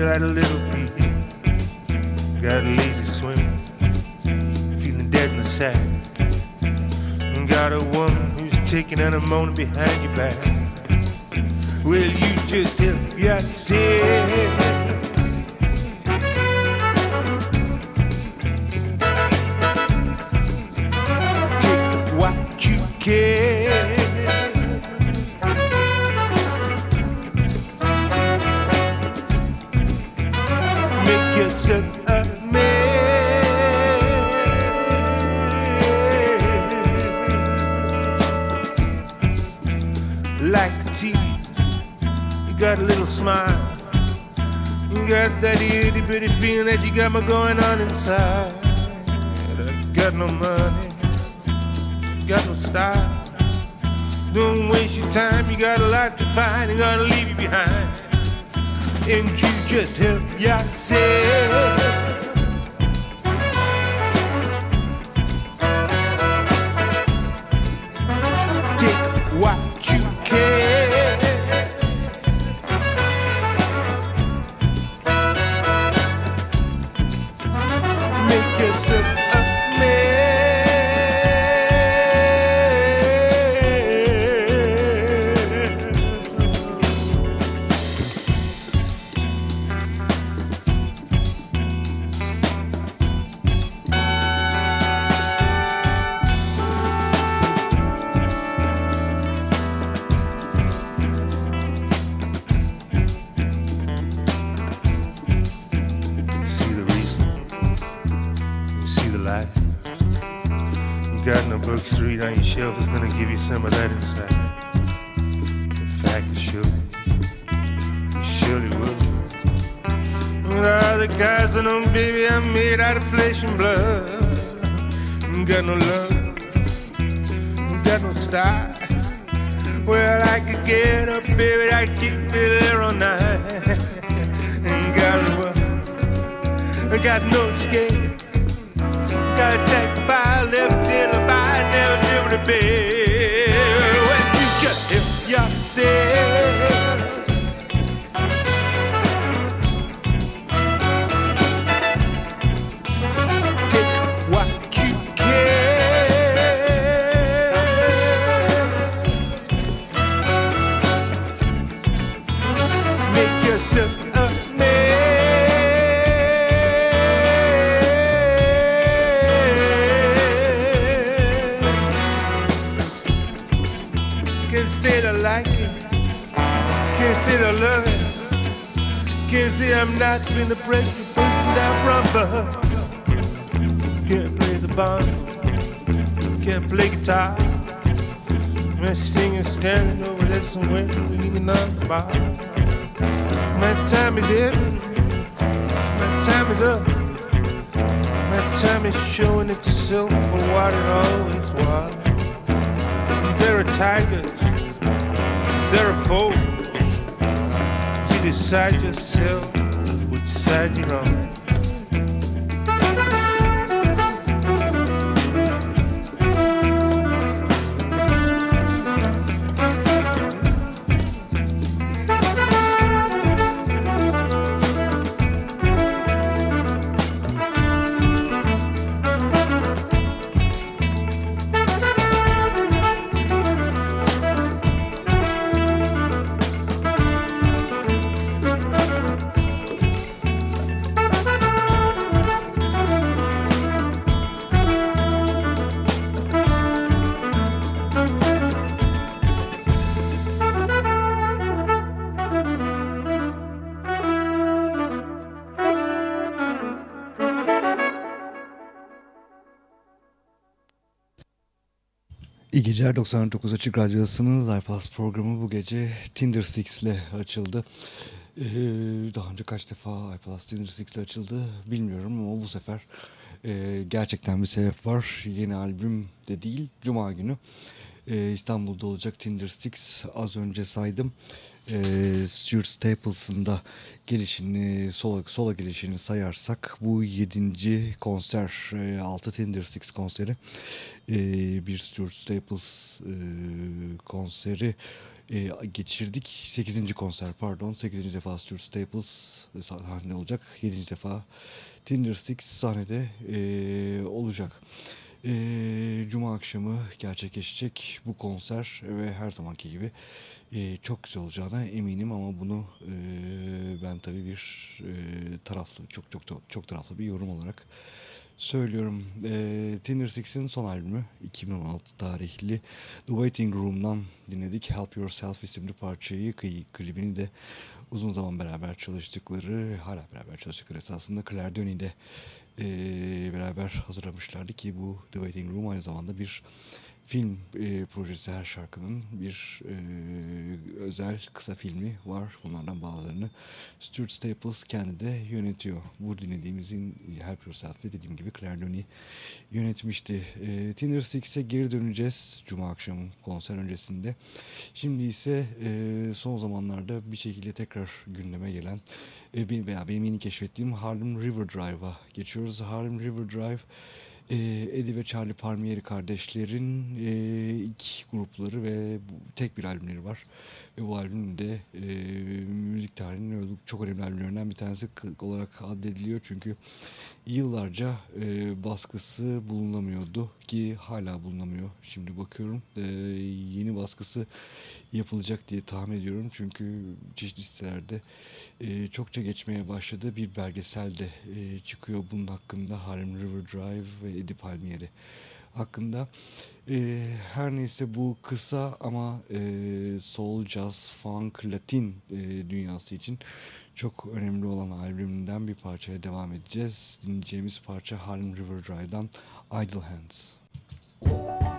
you that a little that itty bitty feeling that you got me going on inside. Got no money, got no style. Don't waste your time, you got a lot to find, and gonna leave you behind. And you just help yourself. I'm been the pressure person down from above. Can't play the bongo. Can't play guitar. I'm singing standing over there somewhere reading on the bar. My time is here. My time is up. My time is showing itself for what it always was. there are tigers, there are foes. You decide yourself Said you wrong. Geceler 99 Açık Radyosu'nun iPlus programı bu gece Tinder Six ile açıldı. Ee, daha önce kaç defa iPlus Tinder Six ile açıldı bilmiyorum ama bu sefer e, gerçekten bir sebep var. Yeni albüm de değil, Cuma günü e, İstanbul'da olacak Tinder Six az önce saydım. E, Stuart Staples'ın da gelişini, sola, sola gelişini sayarsak bu yedinci konser, e, 6 Tinder Six konseri. E, bir Stuart Staples e, konseri e, geçirdik. 8. konser pardon. 8. defa Stuart Staples sahne olacak. 7. defa Tinder Six sahnede e, olacak. E, Cuma akşamı gerçekleşecek bu konser ve her zamanki gibi e, çok güzel olacağına eminim ama bunu e, ben tabii bir e, taraflı çok çok çok taraflı bir yorum olarak söylüyorum. E, Tinder Six'in son albümü 2016 tarihli The Waiting Room'dan dinledik. Help Yourself isimli parçayı, klibini de uzun zaman beraber çalıştıkları, hala beraber çalıştıkları esasında Claire Denis ile beraber hazırlamışlardı ki bu The Waiting Room aynı zamanda bir film e, projesi her şarkının bir e, özel kısa filmi var. Bunlardan bazılarını Stuart Staples kendi de yönetiyor. Bu dinlediğimizin Help Yourself ve dediğim gibi Claire Denis yönetmişti. E, Tinder Six'e geri döneceğiz Cuma akşamı konser öncesinde. Şimdi ise e, son zamanlarda bir şekilde tekrar gündeme gelen e, veya benim yeni keşfettiğim Harlem River Drive'a geçiyoruz. Harlem River Drive e, Eddie ve Charlie Palmieri kardeşlerin e, ilk grupları ve tek bir albümleri var. Ve bu albüm de e, müzik tarihinin çok önemli albümlerinden bir tanesi olarak addediliyor. Çünkü yıllarca e, baskısı bulunamıyordu ki hala bulunamıyor. Şimdi bakıyorum e, yeni baskısı yapılacak diye tahmin ediyorum. Çünkü çeşitli sitelerde e, çokça geçmeye başladı. Bir belgesel de e, çıkıyor bunun hakkında. Harlem River Drive ve Eddie Palmieri hakkında. E, her neyse bu kısa ama e, soul, jazz, funk, latin e, dünyası için çok önemli olan albümünden bir parçaya devam edeceğiz. Dinleyeceğimiz parça Harlem River Drive'dan Idle Hands. Müzik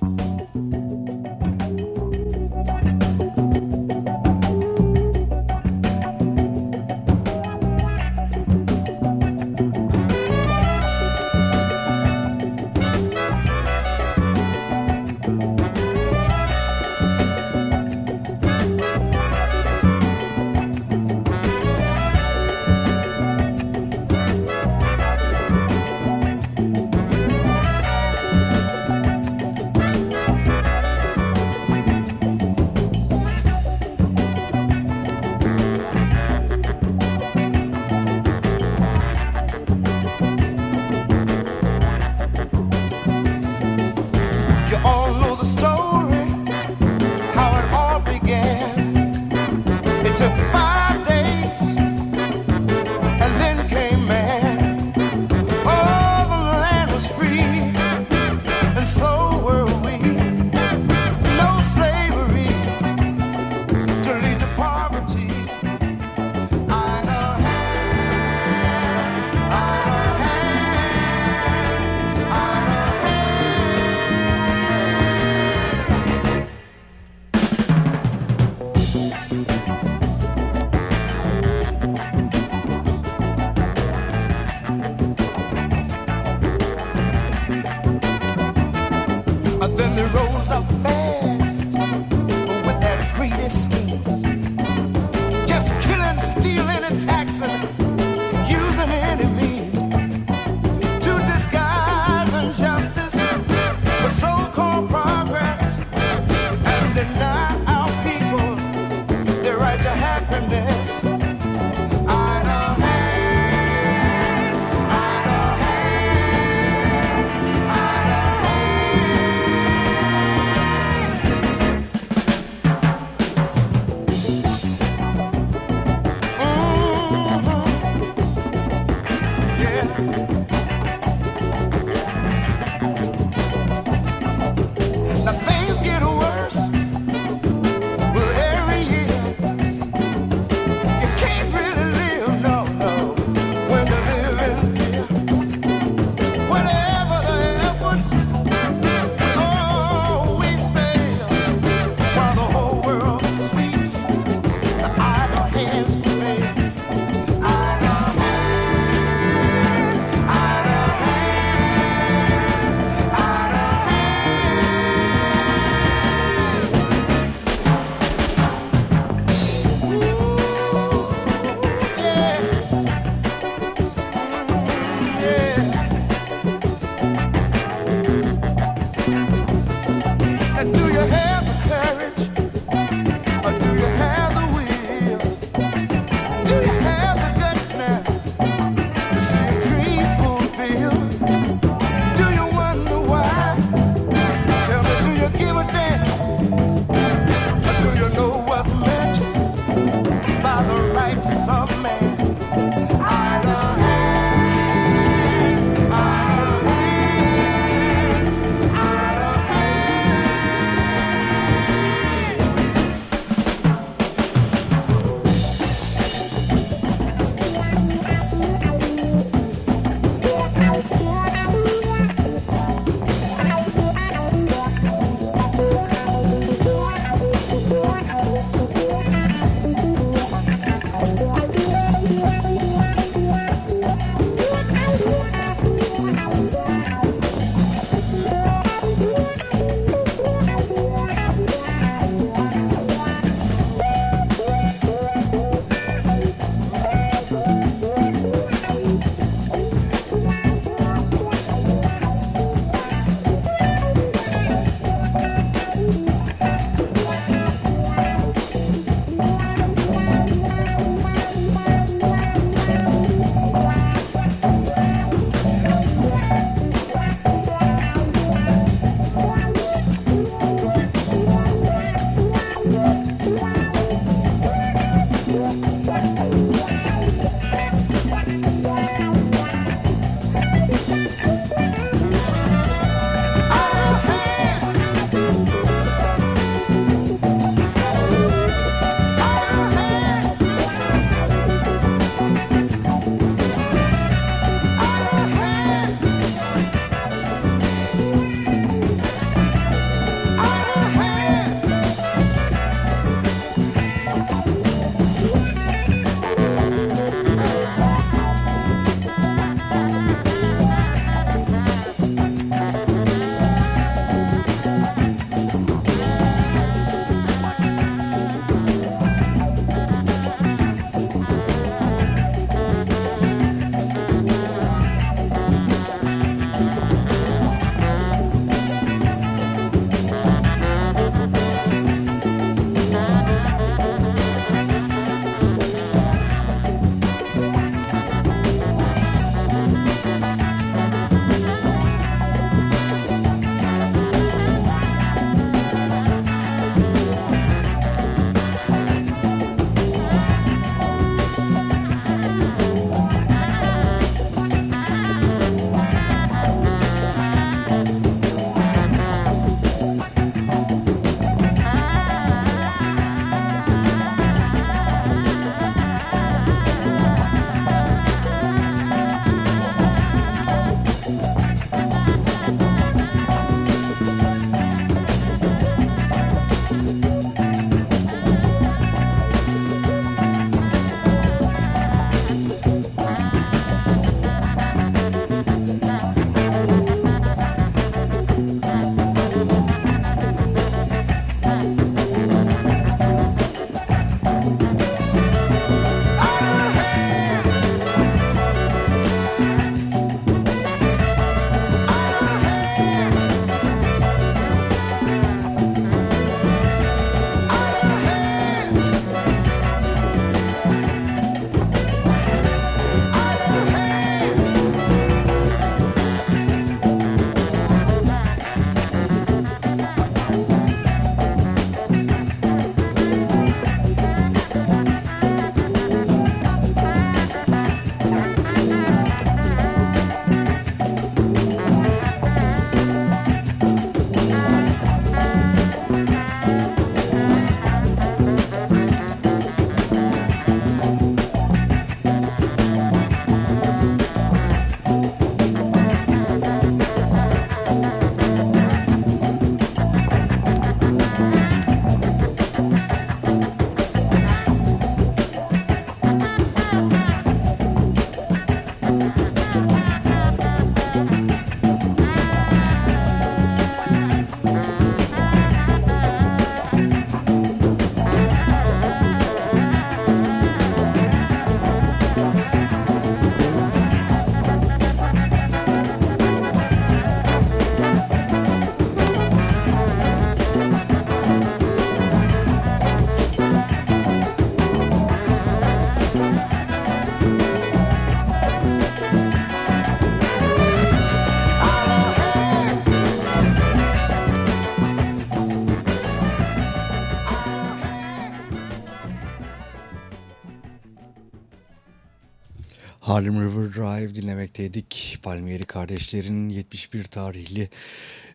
Harlem River Drive dinlemekteydik. Palmieri kardeşlerin 71 tarihli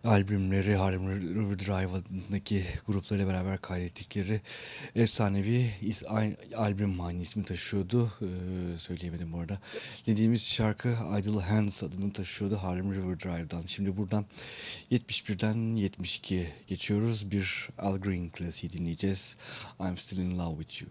albümleri Harlem River Drive adındaki gruplarıyla beraber kaydettikleri efsanevi albüm aynı ismi taşıyordu. Ee, söyleyemedim bu arada. Dediğimiz şarkı Idle Hands adını taşıyordu Harlem River Drive'dan. Şimdi buradan 71'den 72'ye geçiyoruz. Bir Al Green klasiği dinleyeceğiz. I'm Still In Love With You.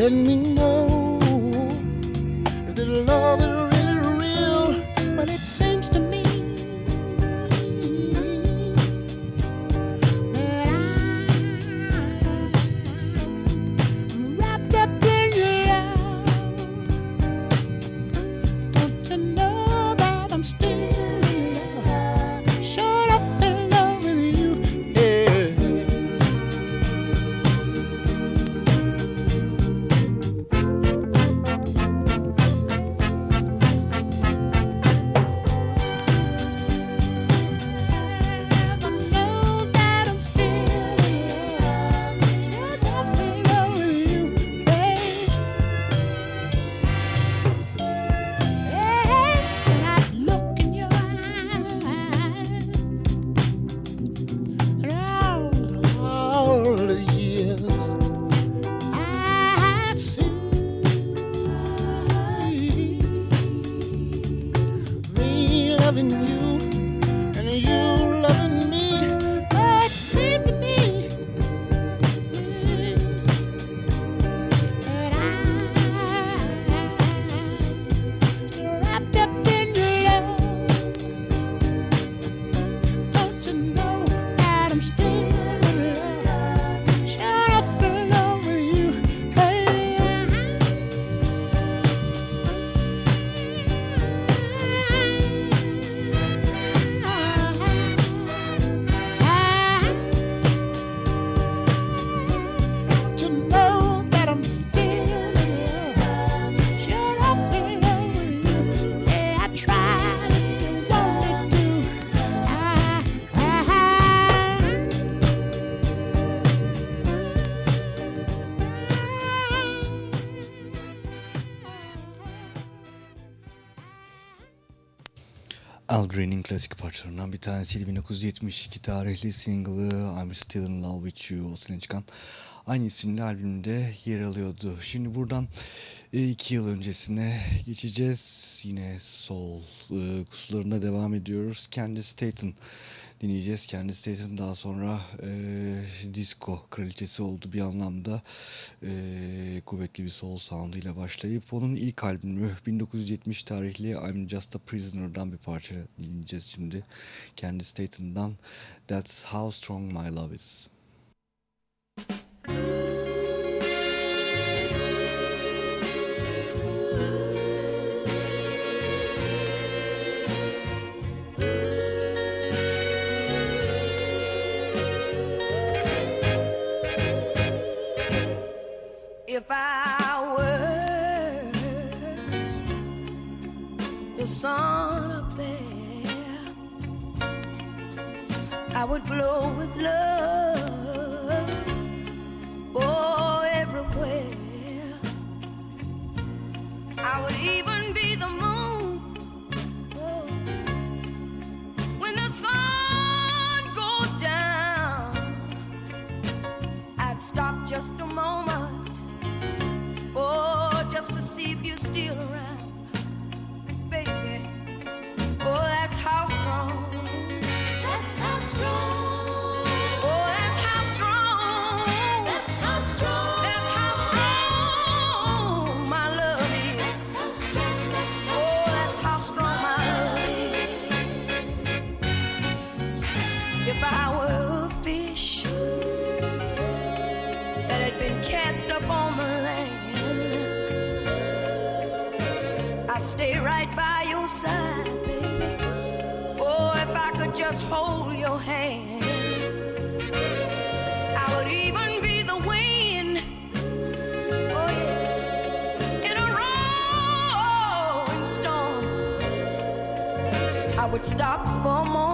Let me know if the love is really real, but it's. Green'in klasik parçalarından bir tanesiydi. 1972 tarihli single'ı I'm Still In Love With You o sene çıkan aynı isimli albümde yer alıyordu. Şimdi buradan e, iki yıl öncesine geçeceğiz. Yine soul e, kusularına devam ediyoruz. Candy Staten dinleyeceğiz. Kendisi Staten daha sonra e, disco kraliçesi oldu bir anlamda. E, kuvvetli bir soul sounduyla başlayıp onun ilk albümü 1970 tarihli I'm Just a Prisoner'dan bir parça dinleyeceğiz şimdi. Kendi Staten'dan That's How Strong My Love Is. Müzik sun up there, I would glow with love just hold your hand. I would even be the wind, oh yeah, in a rolling storm. I would stop for more.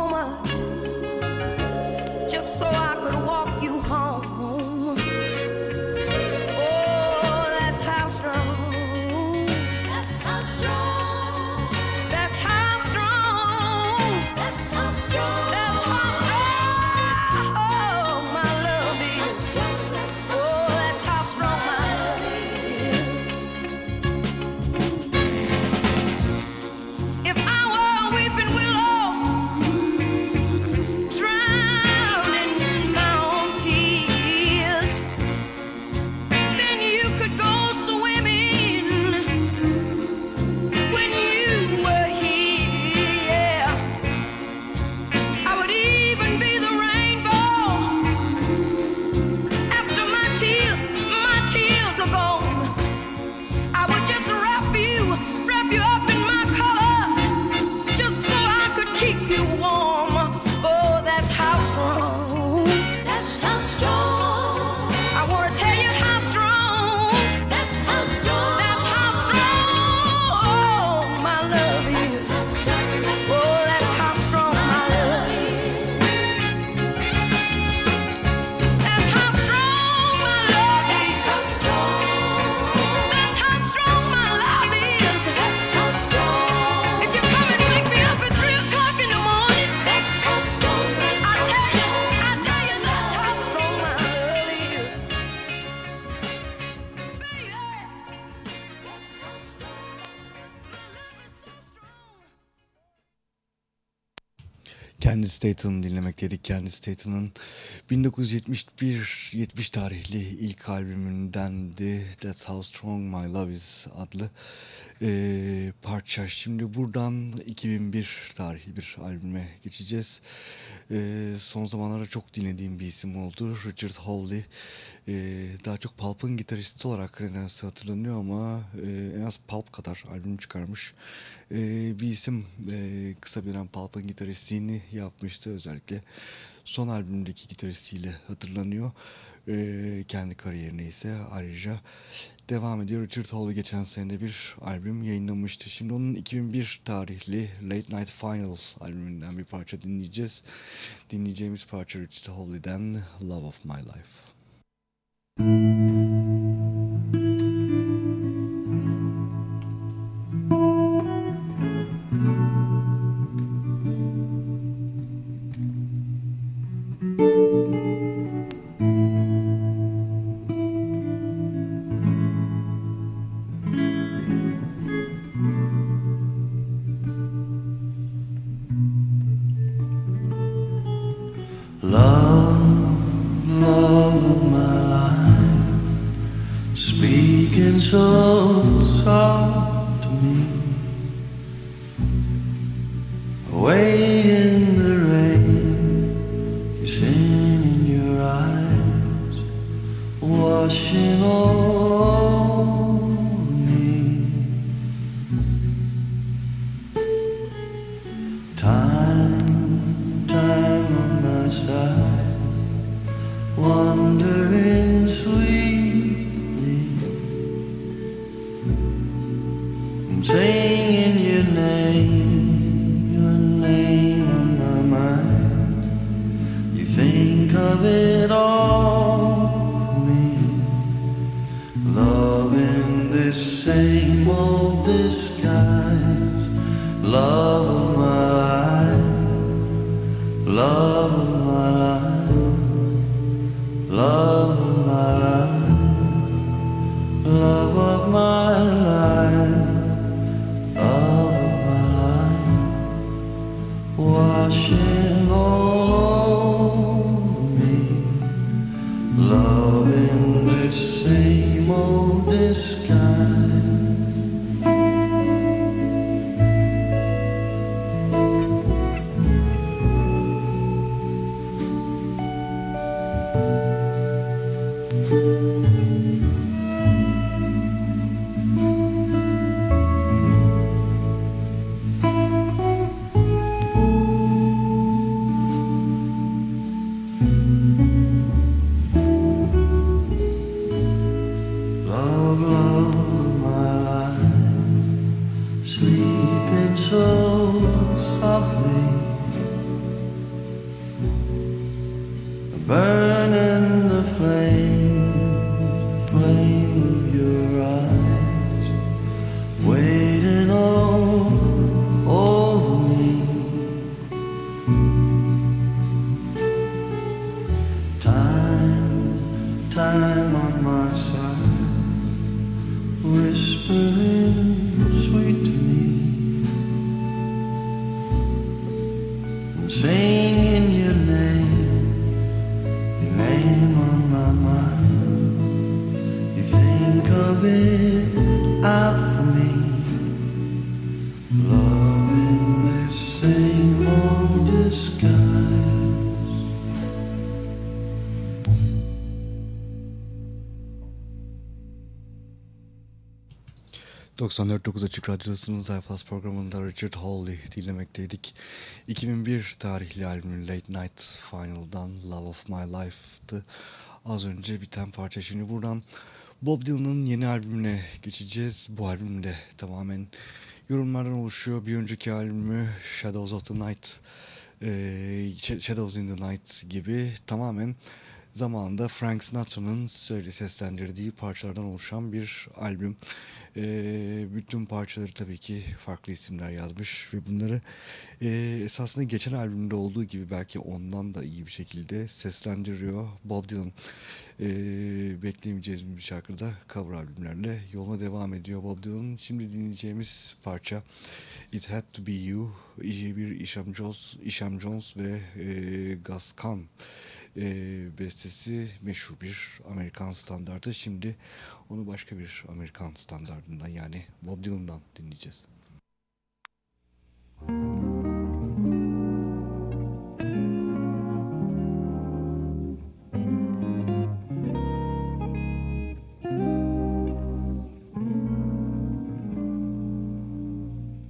Staten'ı dinlemekteydik. Kendi Staten'ın 1971-70 tarihli ilk albümündendi. That's How Strong My Love Is adlı e, parça. Şimdi buradan 2001 tarihli bir albüme geçeceğiz. E, son zamanlarda çok dinlediğim bir isim oldu. Richard Hawley e, daha çok Pulp'ın gitaristi olarak Credence'ı hatırlanıyor ama e, en az Pulp kadar albüm çıkarmış e, bir isim e, kısa bir dönem Pulp'ın gitaristliğini yapmıştı özellikle son albümdeki gitaristiyle hatırlanıyor e, kendi kariyerine ise ayrıca devam ediyor. Richard Hall'ı geçen senede bir albüm yayınlamıştı. Şimdi onun 2001 tarihli Late Night Final albümünden bir parça dinleyeceğiz. Dinleyeceğimiz parça Richard Hall'den Love of My Life. Música 94.9 Açık Radyosu'nun Zayfaz programında Richard Hawley dinlemekteydik. 2001 tarihli albümü Late Night Final'dan Love of My Life'dı. Az önce biten parça. Şimdi buradan Bob Dylan'ın yeni albümüne geçeceğiz. Bu albüm de tamamen yorumlardan oluşuyor. Bir önceki albümü Shadows of the Night, Shadows in the Night gibi tamamen zamanında Frank Sinatra'nın seslendirdiği parçalardan oluşan bir albüm. Ee, bütün parçaları tabii ki farklı isimler yazmış ve bunları e, esasında geçen albümde olduğu gibi belki ondan da iyi bir şekilde seslendiriyor Bob Dylan. Ee, bekleyemeyeceğiz bir şarkıda cover albümlerle yoluna devam ediyor Bob Dylan. Şimdi dinleyeceğimiz parça It Had To Be You bir Isham Jones, Isham Jones ve e, Gus Kahn e, bestesi meşhur bir Amerikan standardı. Şimdi onu başka bir Amerikan standardından yani Bob Dylan'dan dinleyeceğiz.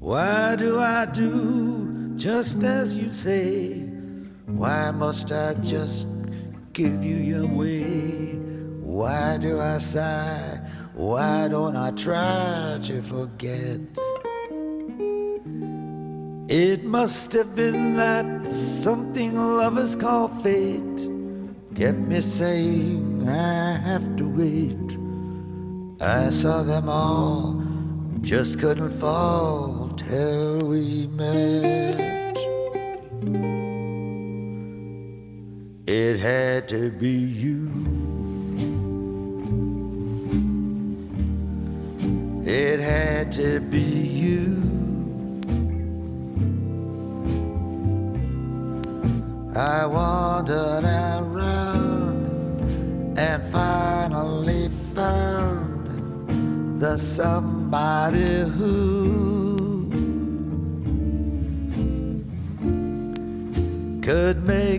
Why do I do just as you say? Why must I just give you your way? Why do I sigh? Why don't I try to forget? It must have been that something lovers call fate kept me saying I have to wait. I saw them all, just couldn't fall till we met. It had to be you. It had to be you. I wandered around and finally found the somebody who could make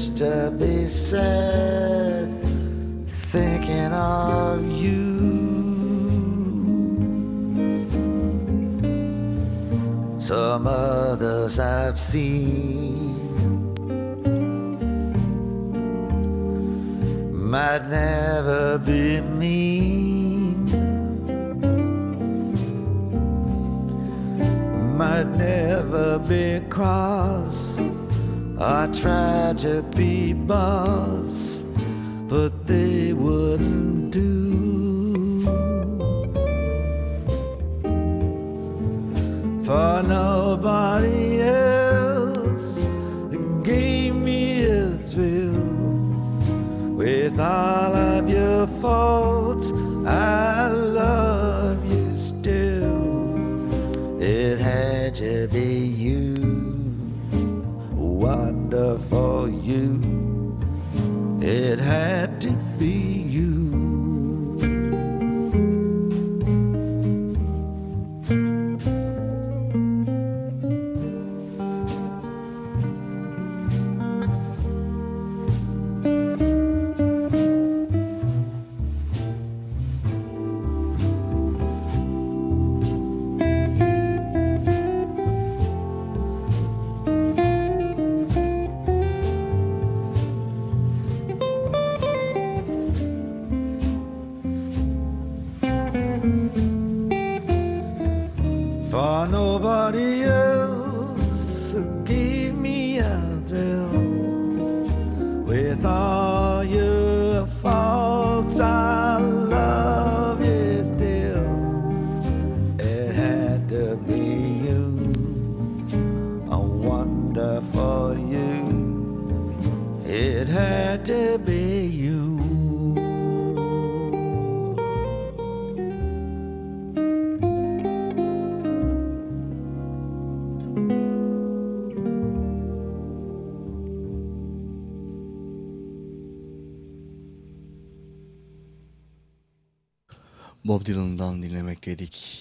just to be sad thinking of you. Some others I've seen might never be mean. might never be cross. I tried to be boss, but they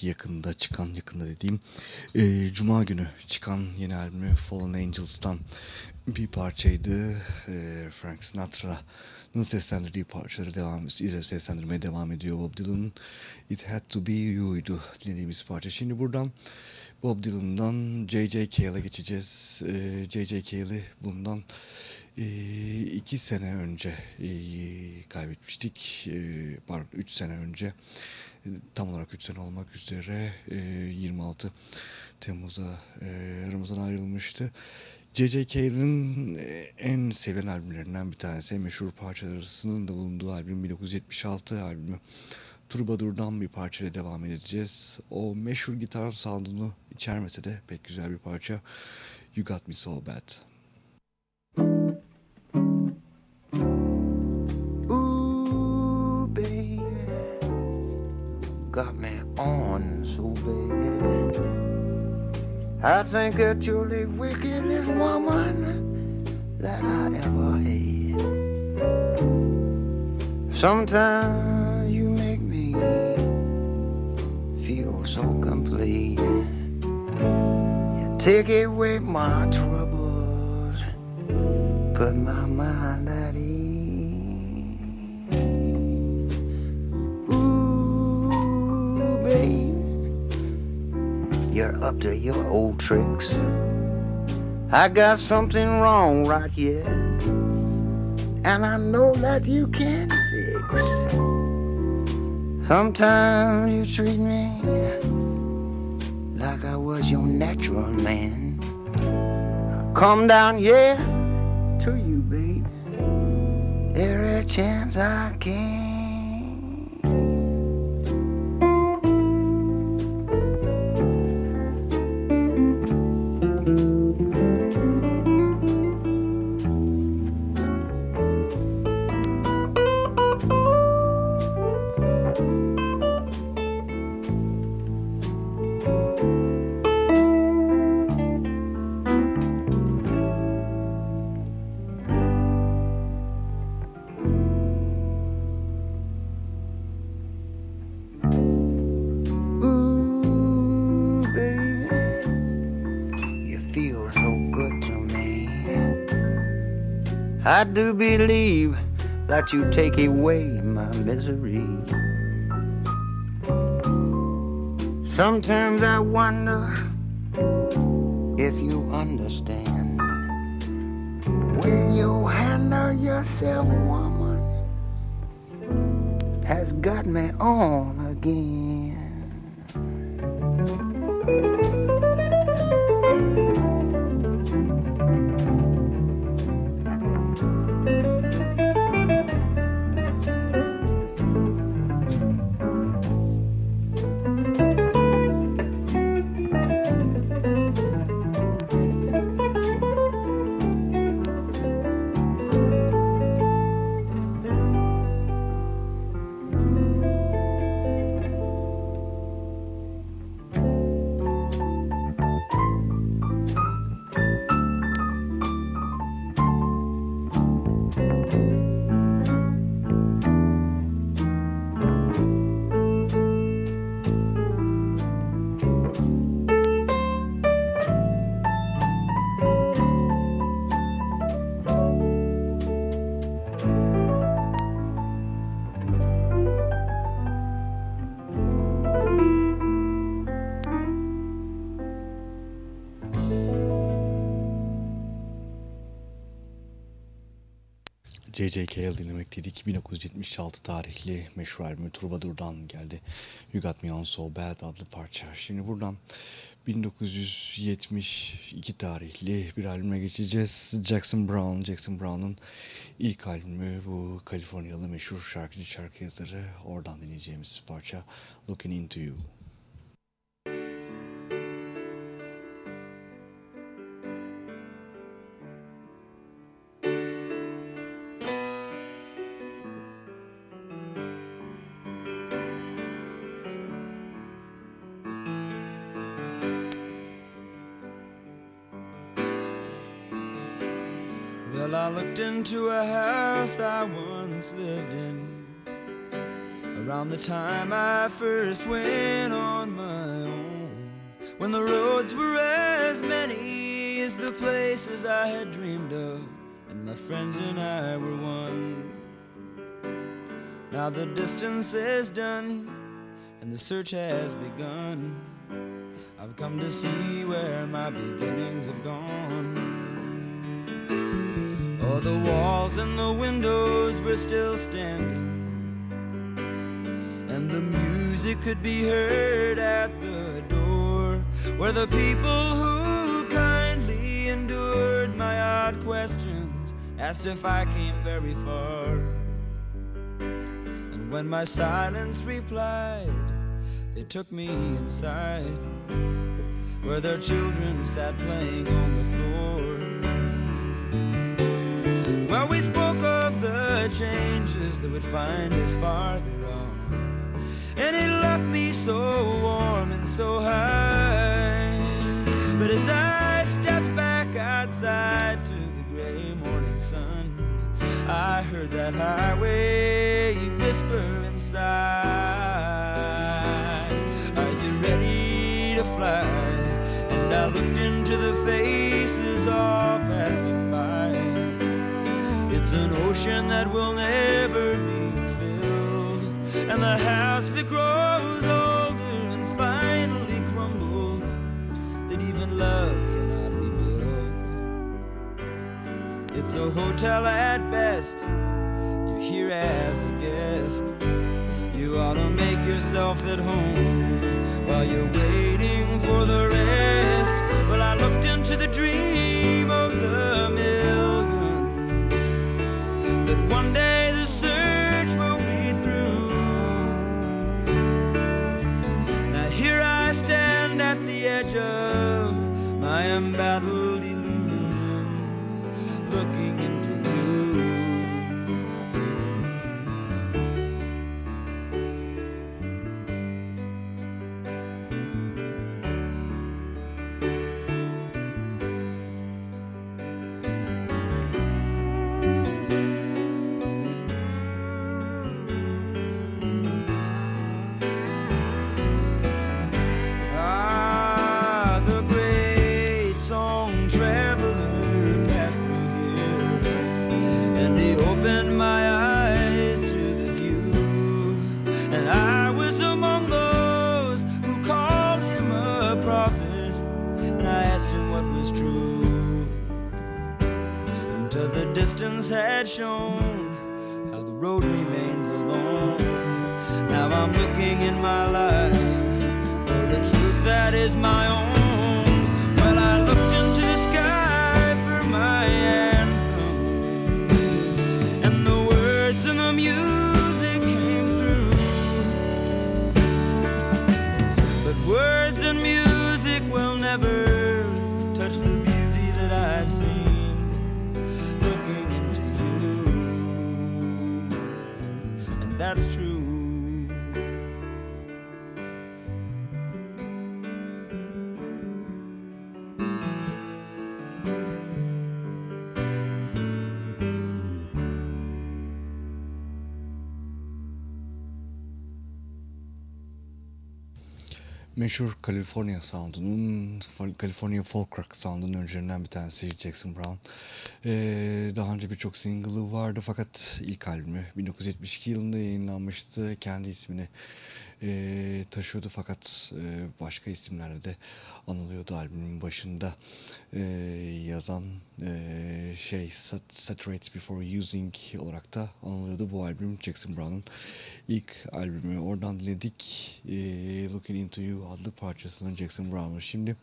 Yakında çıkan, yakında dediğim e, Cuma günü çıkan yeni albümü Fallen Angels'tan bir parçaydı. E, Frank Sinatra'nın seslendirdiği parçaları devam ediyor. Seslendirmeye devam ediyor Bob Dylan. It Had To Be You'ydu dinlediğimiz parça. Şimdi buradan Bob Dylan'dan J.J. Cale'a geçeceğiz. E, J.J. Cale'i bundan e, iki sene önce e, kaybetmiştik. E, pardon üç sene önce tam olarak üç sene olmak üzere e, 26 Temmuz'a e, aramızdan ayrılmıştı. J.J. Cale'ın en sevilen albümlerinden bir tanesi. Meşhur parçalarının da bulunduğu albüm 1976 albümü. Troubadour'dan bir parçayla devam edeceğiz. O meşhur gitar soundunu içermese de pek güzel bir parça. You Got Me So Bad. Got me on so bad. I think that you're the wickedest woman that I ever had. Sometimes you make me feel so complete. You take away my troubles, put my mind you're up to your old tricks. I got something wrong right here, and I know that you can fix. Sometimes you treat me like I was your natural man. I come down, yeah, to you, babe, every chance I can. I do believe that you take away my misery. Sometimes I wonder if you understand when you handle yourself, woman, has got me on again. Cale dinlemekteydik. 1976 tarihli meşhur albümü Troubadour'dan geldi. You Got Me On So Bad adlı parça. Şimdi buradan 1972 tarihli bir albüme geçeceğiz. Jackson Brown, Jackson Brown'un ilk albümü bu Kaliforniyalı meşhur şarkıcı şarkı yazarı. Oradan dinleyeceğimiz parça Looking Into You. Into a house I once lived in, Around the time I first went on my own, when the roads were as many as the places I had dreamed of, and my friends and I were one. Now the distance is done, and the search has begun. I've come to see where my beginnings have gone. The walls and the windows were still standing and the music could be heard at the door where the people who kindly endured my odd questions asked if I came very far. And when my silence replied, they took me inside where their children sat playing on the floor. We spoke of the changes that would find us farther on. And it left me so warm and so high. But as I stepped back outside to the gray morning sun, I heard that highway whisper inside. Ocean that will never be filled, and the house that grows older and finally crumbles, that even love cannot rebuild. It's a hotel at best, you're here as a guest. You ought to make yourself at home while you're waiting for the rest. Well, I looked into the dream Meşhur California sound'unun, California folk rock sound'unun öncülerinden bir tanesi Jackson Brown. Ee, daha önce birçok single'ı vardı fakat ilk albümü 1972 yılında yayınlanmıştı. Kendi ismini e, taşıyordu fakat e, başka isimlerle de anılıyordu albümün başında. E, yazan e, şey Sat- Saturate Before Using olarak da anılıyordu bu albüm Jackson Brown'un ilk albümü. Oradan dinledik e, Looking Into You adlı parçasının Jackson Brown'u. Şimdi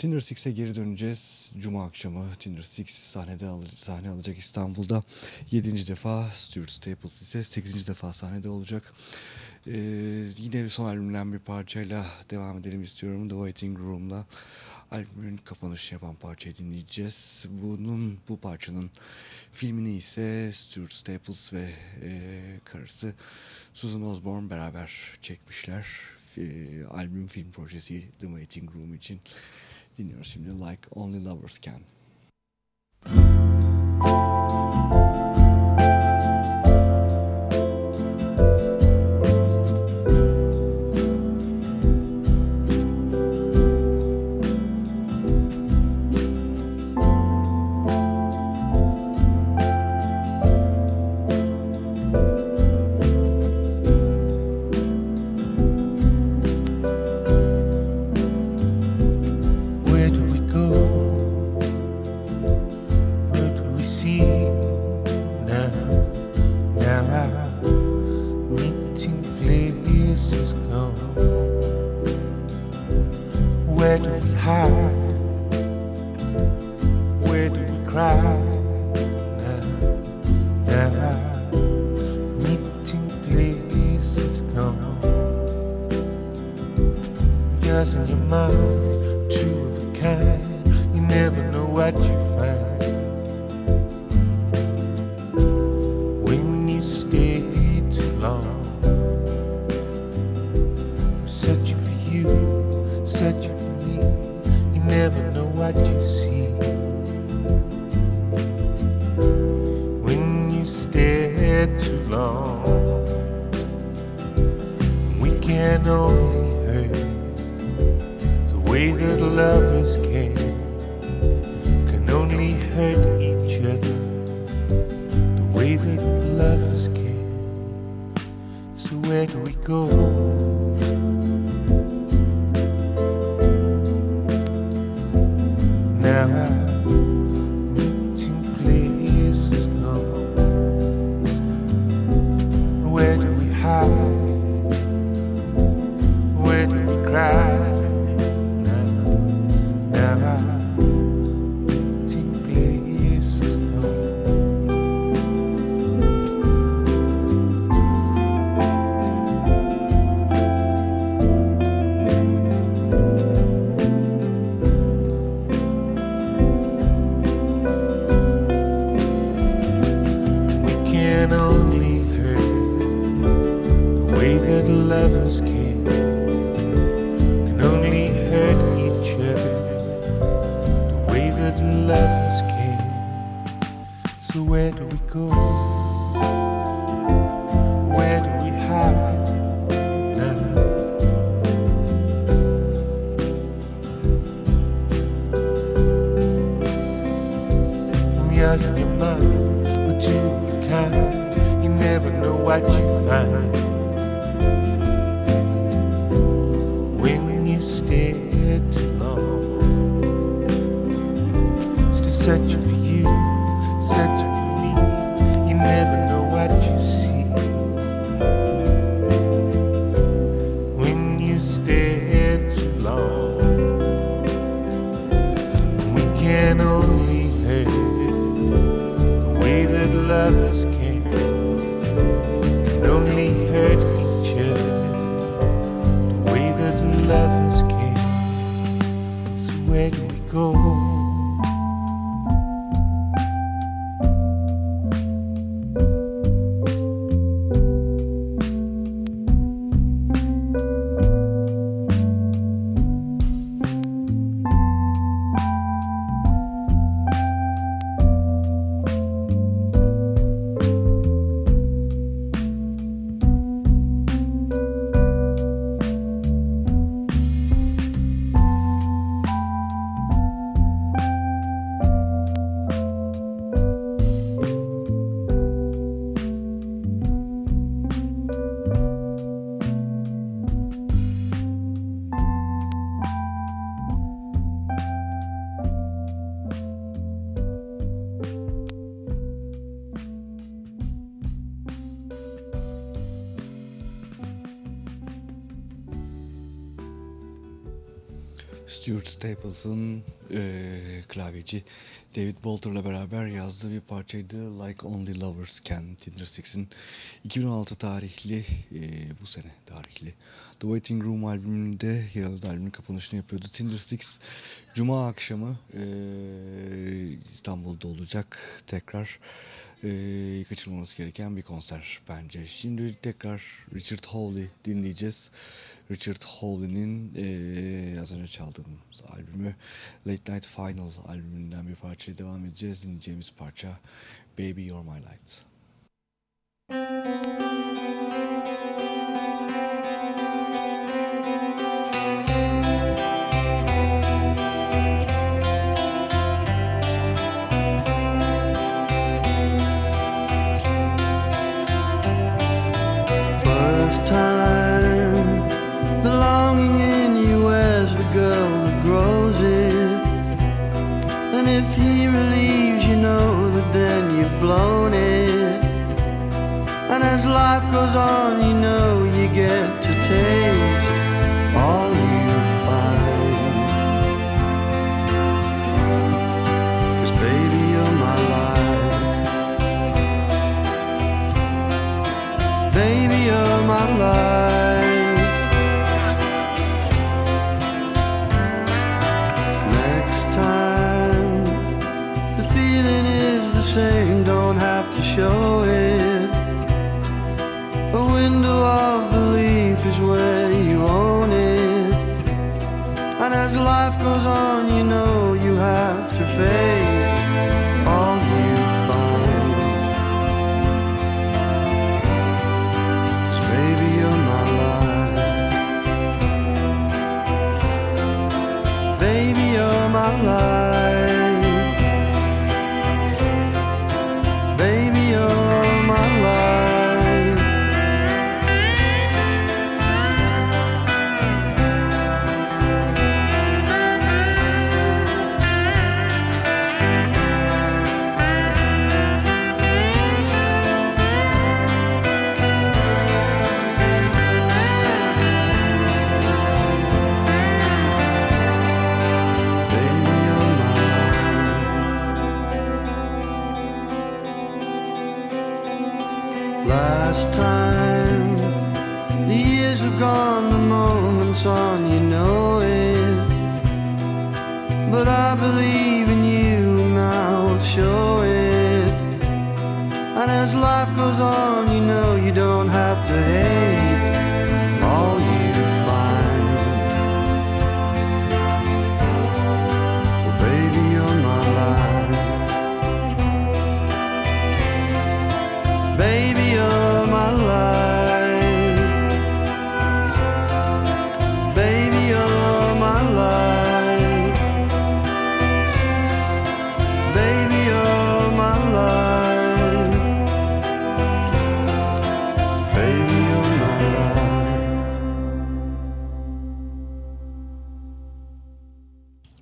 Tinder Six'e geri döneceğiz. Cuma akşamı Tinder Six sahnede al sahne alacak İstanbul'da. 7. defa Stuart Staples ise 8. defa sahnede olacak. Ee, yine son albümden bir parçayla devam edelim istiyorum. The Waiting Room'la albümün kapanışı yapan parçayı dinleyeceğiz. Bunun bu parçanın filmini ise Stuart Staples ve e, karısı Susan Osborne beraber çekmişler. E, albüm film projesi The Waiting Room için dinliyoruz şimdi Like Only Lovers Can. Bob think love is king. So where do we go? Michaels'ın e, klavyeci David Bolter'la beraber yazdığı bir parçaydı. Like Only Lovers Can, Tinder Six'in 2016 tarihli, e, bu sene tarihli The Waiting Room albümünde yer aldı albümün kapanışını yapıyordu. Tinder Six Cuma akşamı e, İstanbul'da olacak tekrar e, kaçırmaması gereken bir konser bence. Şimdi tekrar Richard Hawley dinleyeceğiz. Richard Hawley'nin e, az önce çaldığımız albümü Late Night Final albümünden bir parçaya devam edeceğiz. Dinleyeceğimiz parça Baby You're My Light. Müzik goes on.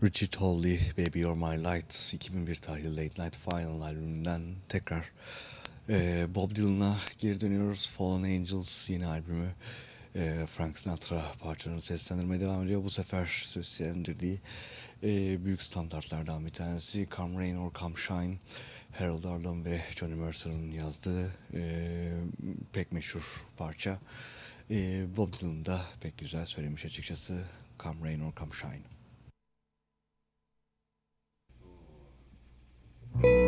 Bridget Holly, Baby You're My Lights 2001 tarihli Late Night Final albümünden tekrar e, Bob Dylan'a geri dönüyoruz. Fallen Angels yeni albümü e, Frank Sinatra parçalarını seslendirmeye devam ediyor. Bu sefer seslendirdiği e, büyük standartlardan bir tanesi Come Rain or Come Shine. Harold Arlen ve Johnny Mercer'ın yazdığı e, pek meşhur parça. E, Bob Dylan da pek güzel söylemiş açıkçası Come Rain or Come Shine. thank you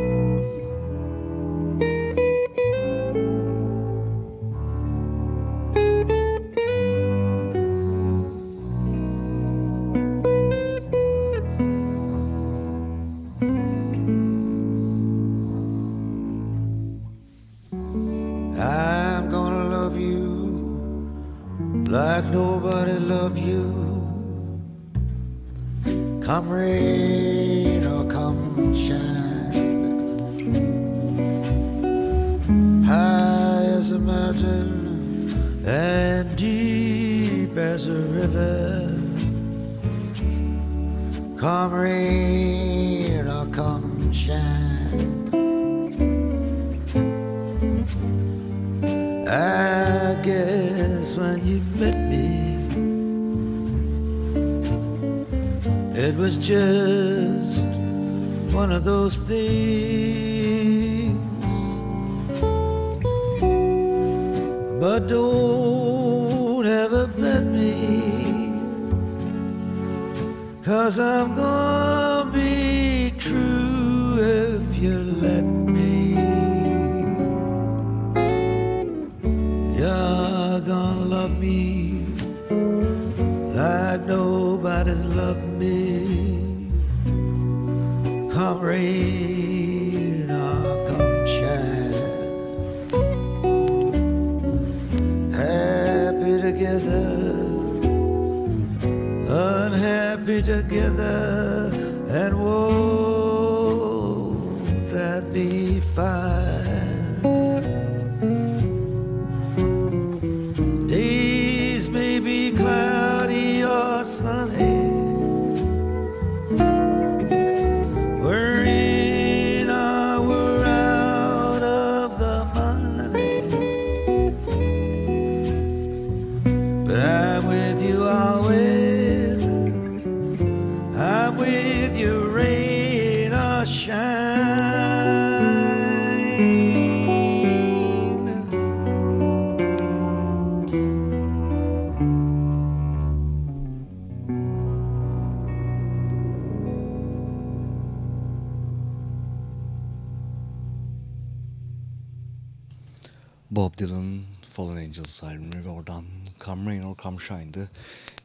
Angels albümü ve oradan Come Rain or Come Shine'dı.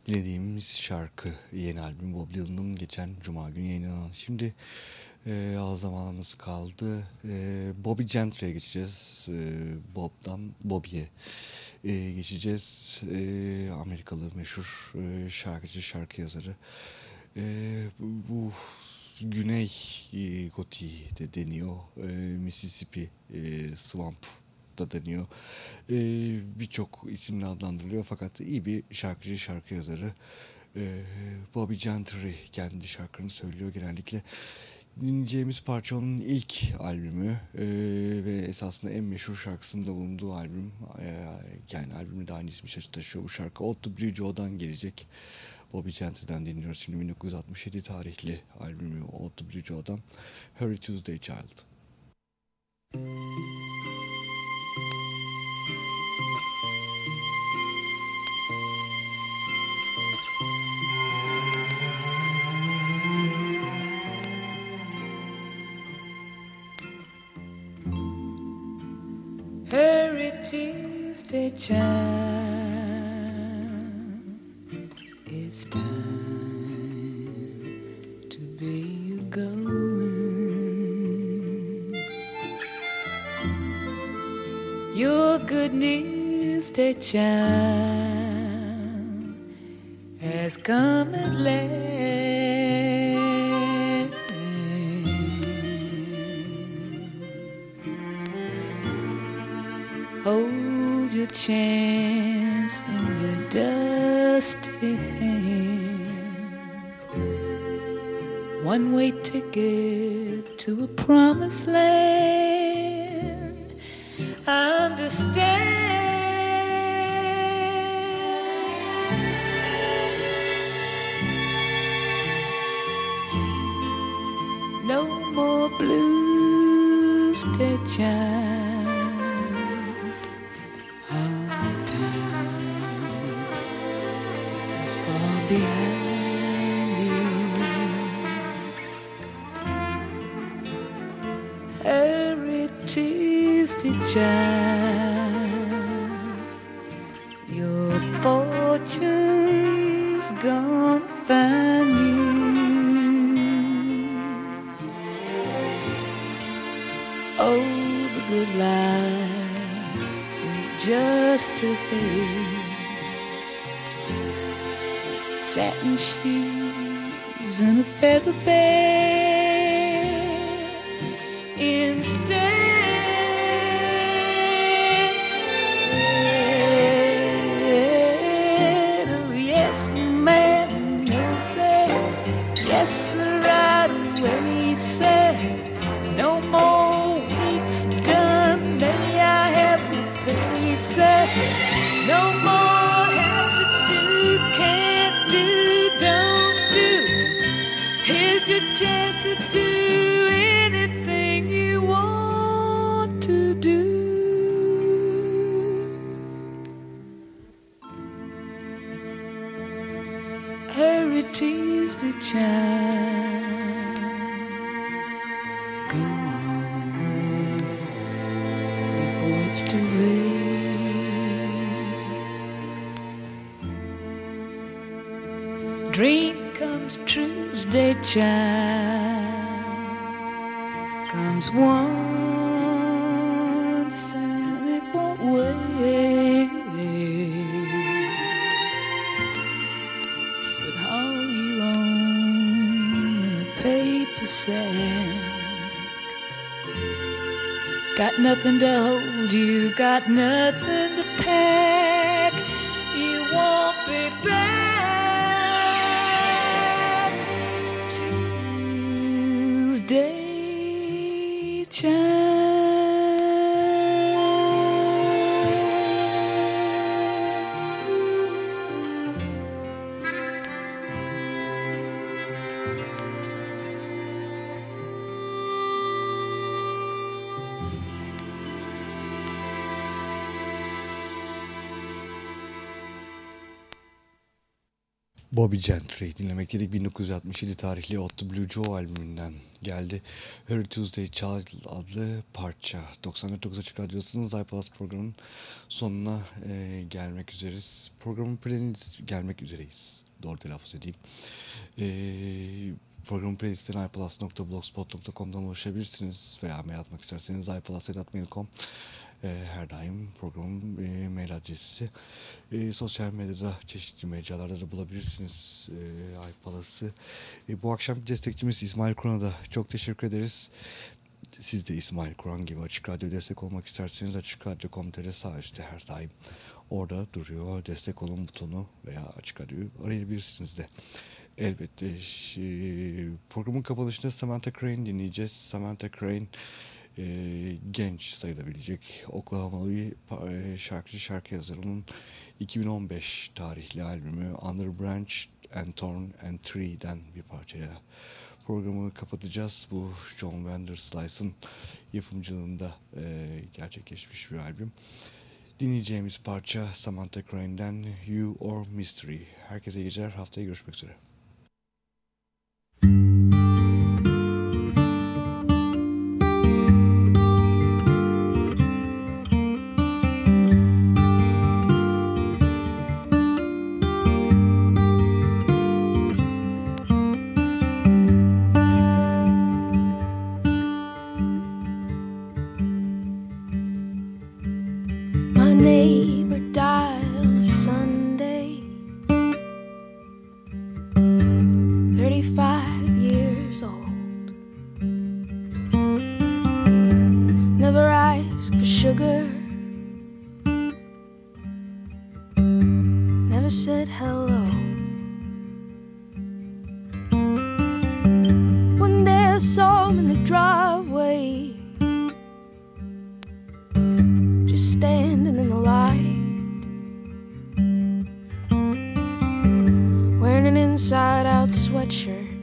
Dinlediğimiz şarkı yeni albüm Bob Dylan'ın geçen cuma günü yayınlanan. Şimdi e, az zamanımız kaldı. E, Bobby Gentry'e geçeceğiz. E, Bob'dan Bobby'ye e, geçeceğiz. E, Amerikalı meşhur e, şarkıcı, şarkı yazarı. E, bu Güney e, Goti de deniyor. E, Mississippi e, Swamp da deniyor. E, Birçok isimle adlandırılıyor fakat iyi bir şarkıcı, şarkı yazarı. E, Bobby Gentry kendi şarkılarını söylüyor genellikle. Dinleyeceğimiz parça onun ilk albümü e, ve esasında en meşhur şarkısında bulunduğu albüm. E, yani albümü de aynı ismi taşıyor bu şarkı. Old to Blue Joe'dan gelecek. Bobby Gentry'den dinliyoruz şimdi 1967 tarihli albümü Old to Blue Joe'dan Hurry Tuesday Child. Hurry Tuesday child, it's time to be going. Your good news, day child, has come at last. One way ticket to a promised land. Satin shoes and a feather bed Bobby Gentry dinlemekteydik. 1967 tarihli Out the Blue Joe albümünden geldi. Her Tuesday Child adlı parça. 94.9 Açık Radyosu'nun iPlus programının sonuna e, gelmek üzereyiz. Programın planı gelmek üzereyiz. Doğru telaffuz edeyim. E, programın playlistine iPlus.blogspot.com'dan ulaşabilirsiniz veya mail atmak isterseniz iPlus.mail.com her daim programın e, mail adresi. E, sosyal medyada çeşitli mecralarda da bulabilirsiniz e, iPalas'ı. E, bu akşamki destekçimiz İsmail Kur'an'a da çok teşekkür ederiz. Siz de İsmail Kur'an gibi Açık Radyo destek olmak isterseniz Açık Radyo.com.tr sağ üstte her daim orada duruyor. Destek olun butonu veya Açık Radyo'yu arayabilirsiniz de. Elbette programın kapanışında Samantha Crane dinleyeceğiz. Samantha Crane e, genç sayılabilecek Oklahoma'lı bir e, şarkıcı şarkı yazarının 2015 tarihli albümü Under Branch and Thorn and Tree'den bir parçaya programı kapatacağız. Bu John Vanderslice'ın yapımcılığında e, gerçekleşmiş bir albüm. Dinleyeceğimiz parça Samantha Crane'den You or Mystery. Herkese geceler. Haftaya görüşmek üzere. Standing in the light, wearing an inside out sweatshirt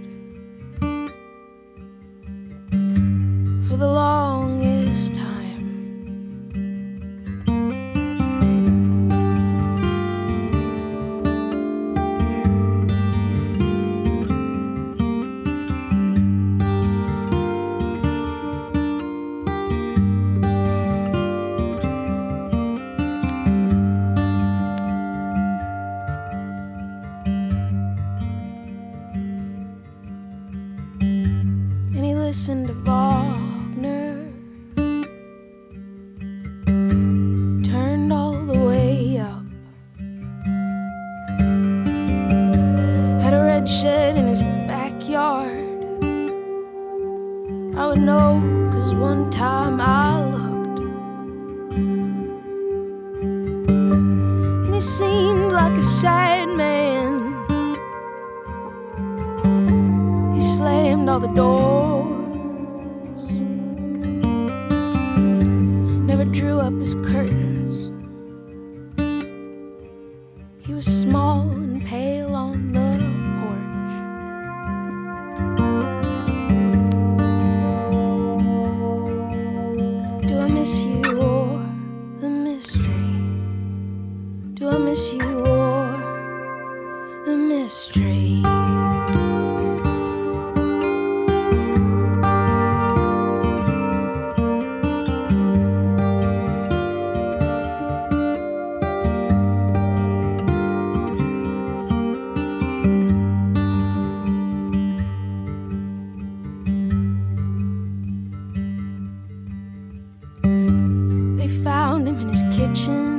kitchen.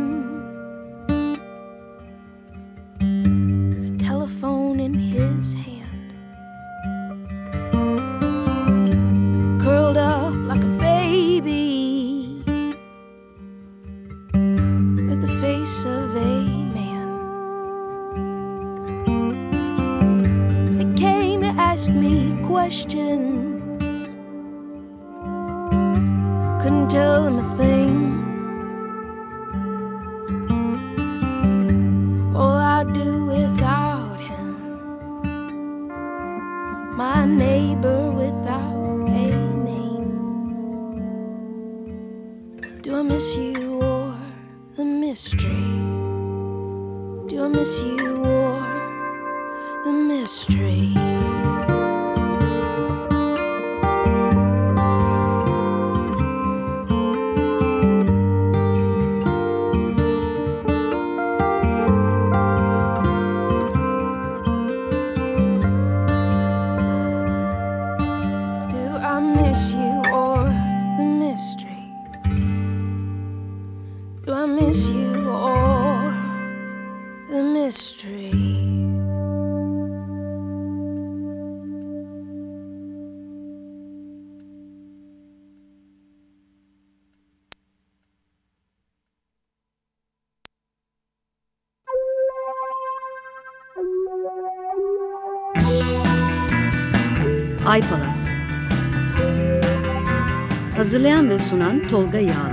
Sunan Tolga Yağlı.